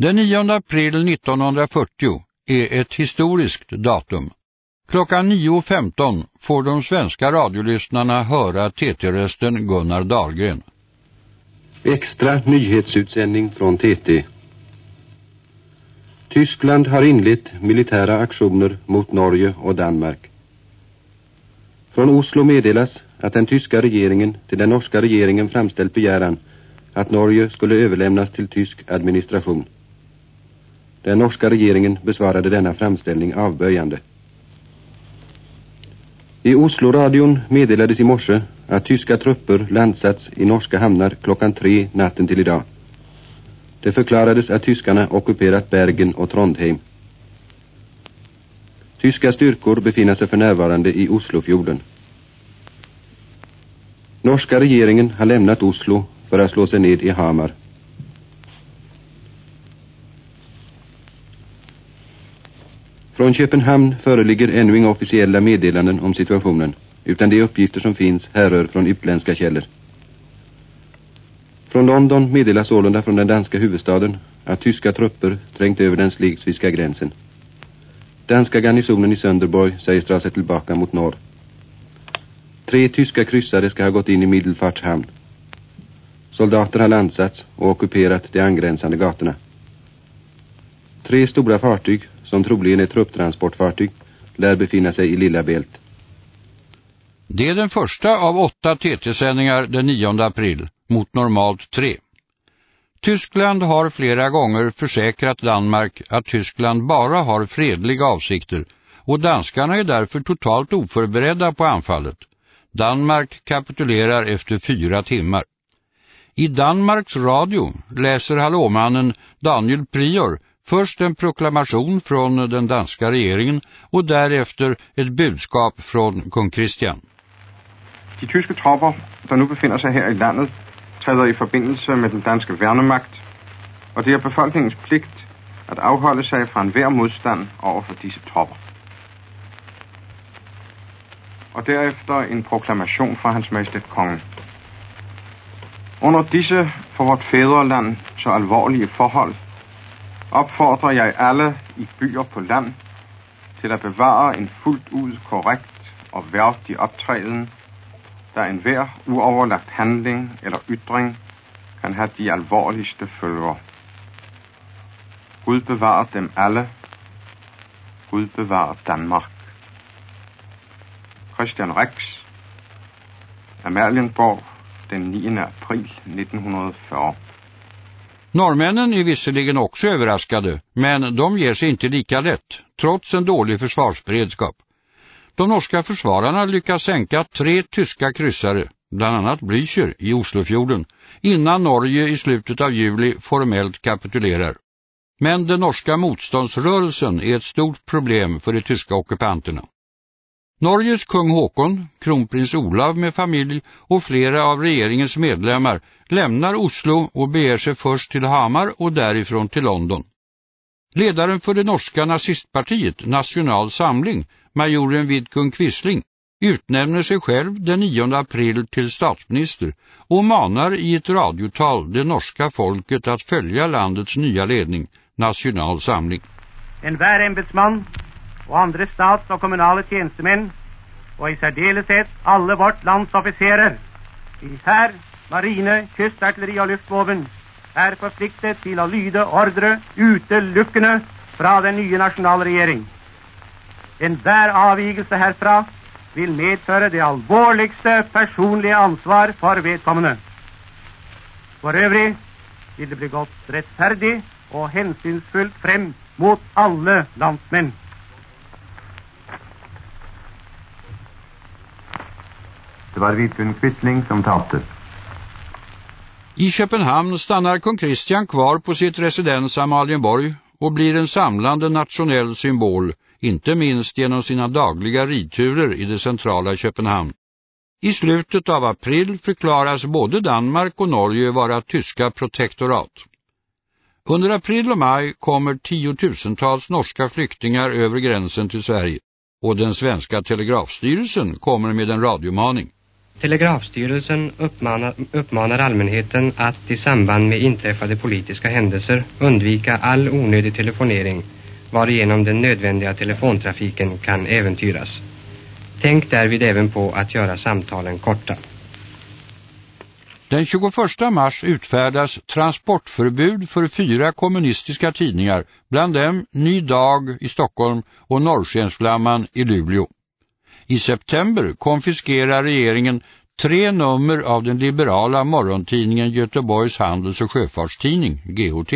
Den 9 april 1940 är ett historiskt datum. Klockan 9.15 får de svenska radiolyssnarna höra TT-rösten Gunnar Dahlgren. Extra nyhetsutsändning från TT. Tyskland har inlett militära aktioner mot Norge och Danmark. Från Oslo meddelas att den tyska regeringen till den norska regeringen framställt begäran att Norge skulle överlämnas till tysk administration. Den norska regeringen besvarade denna framställning avböjande. I Oslo-radion meddelades i morse att tyska trupper landsats i norska hamnar klockan tre natten till idag. Det förklarades att tyskarna ockuperat Bergen och Trondheim. Tyska styrkor befinner sig för närvarande i Oslofjorden. Norska regeringen har lämnat Oslo för att slå sig ned i Hamar. Från Köpenhamn föreligger ännu inga officiella meddelanden om situationen, utan de uppgifter som finns härrör från utländska källor. Från London meddelas sålunda från den danska huvudstaden att tyska trupper trängt över den slegsviska gränsen. Danska garnisonen i Sönderborg sägs dra sig tillbaka mot norr. Tre tyska kryssare ska ha gått in i Middelfartshamn. Soldater har landsats och ockuperat de angränsande gatorna. Tre stora fartyg, som troligen är trupptransportfartyg, lär befinna sig i Lilla Bält. Det är den första av åtta TT-sändningar den 9 april, mot normalt tre. Tyskland har flera gånger försäkrat Danmark att Tyskland bara har fredliga avsikter och danskarna är därför totalt oförberedda på anfallet. Danmark kapitulerar efter fyra timmar. I Danmarks radio läser hallåmannen Daniel Prior först en proklamation från den danska regeringen och därefter ett budskap från kung Christian. De tyska tropper, som nu befinner sig här i landet, träder i förbindelse med den danska värnemakt och det är befolkningens plikt att avhålla sig från varje motstånd överför dessa trupper. tropper. därefter en proklamation från hans Majestät kongen. Under dessa för vårt fäderland så allvarliga förhållanden opfordrer jeg alle i byer på land til at bevare en fuldt ud korrekt og værdig optræden, der enhver uoverlagt handling eller ytring kan have de alvorligste følger. Gud bevarer dem alle. Gud bevarer Danmark. Christian Rex, Amalienborg, den 9. april 1940. Norrmännen är visserligen också överraskade, men de ger sig inte lika lätt, trots en dålig försvarsberedskap. De norska försvararna lyckas sänka tre tyska kryssare, bland annat Blücher i Oslofjorden, innan Norge i slutet av juli formellt kapitulerar. Men den norska motståndsrörelsen är ett stort problem för de tyska ockupanterna. Norges kung Håkon, kronprins Olav med familj och flera av regeringens medlemmar lämnar Oslo och beger sig först till Hamar och därifrån till London. Ledaren för det norska nazistpartiet, National Samling, majoren Vidkun Quisling, utnämner sig själv den 9 april till statsminister och manar i ett radiotal det norska folket att följa landets nya ledning, National Samling. En vär ämbetsman og andre stats- og kommunale tjenestemenn, og i særdeleshet alle vårt lands offiserer, militær, marine, kystartilleri og luftvåpen, er forpliktet til å lyde ordre utelukkende fra den nye nationalregeringen. En Enhver avvigelse herfra vil medføre det alvorligste personlige ansvar for vedkommende. For øvrig vil det bli gått rettferdig og hensynsfullt frem mot alle landsmenn. Det var Vidkun Quisling som talade. I Köpenhamn stannar kung Christian kvar på sitt residens Amalienborg och blir en samlande nationell symbol, inte minst genom sina dagliga ridturer i det centrala Köpenhamn. I slutet av april förklaras både Danmark och Norge vara tyska protektorat. Under april och maj kommer tiotusentals norska flyktingar över gränsen till Sverige och den svenska telegrafstyrelsen kommer med en radiomaning. Telegrafstyrelsen uppmanar, uppmanar allmänheten att i samband med inträffade politiska händelser undvika all onödig telefonering varigenom den nödvändiga telefontrafiken kan äventyras. Tänk därvid även på att göra samtalen korta. Den 21 mars utfärdas transportförbud för fyra kommunistiska tidningar, bland dem Ny Dag i Stockholm och Norrskensflamman i Luleå. I september konfiskerar regeringen tre nummer av den liberala morgontidningen Göteborgs handels- och sjöfartstidning, GHT.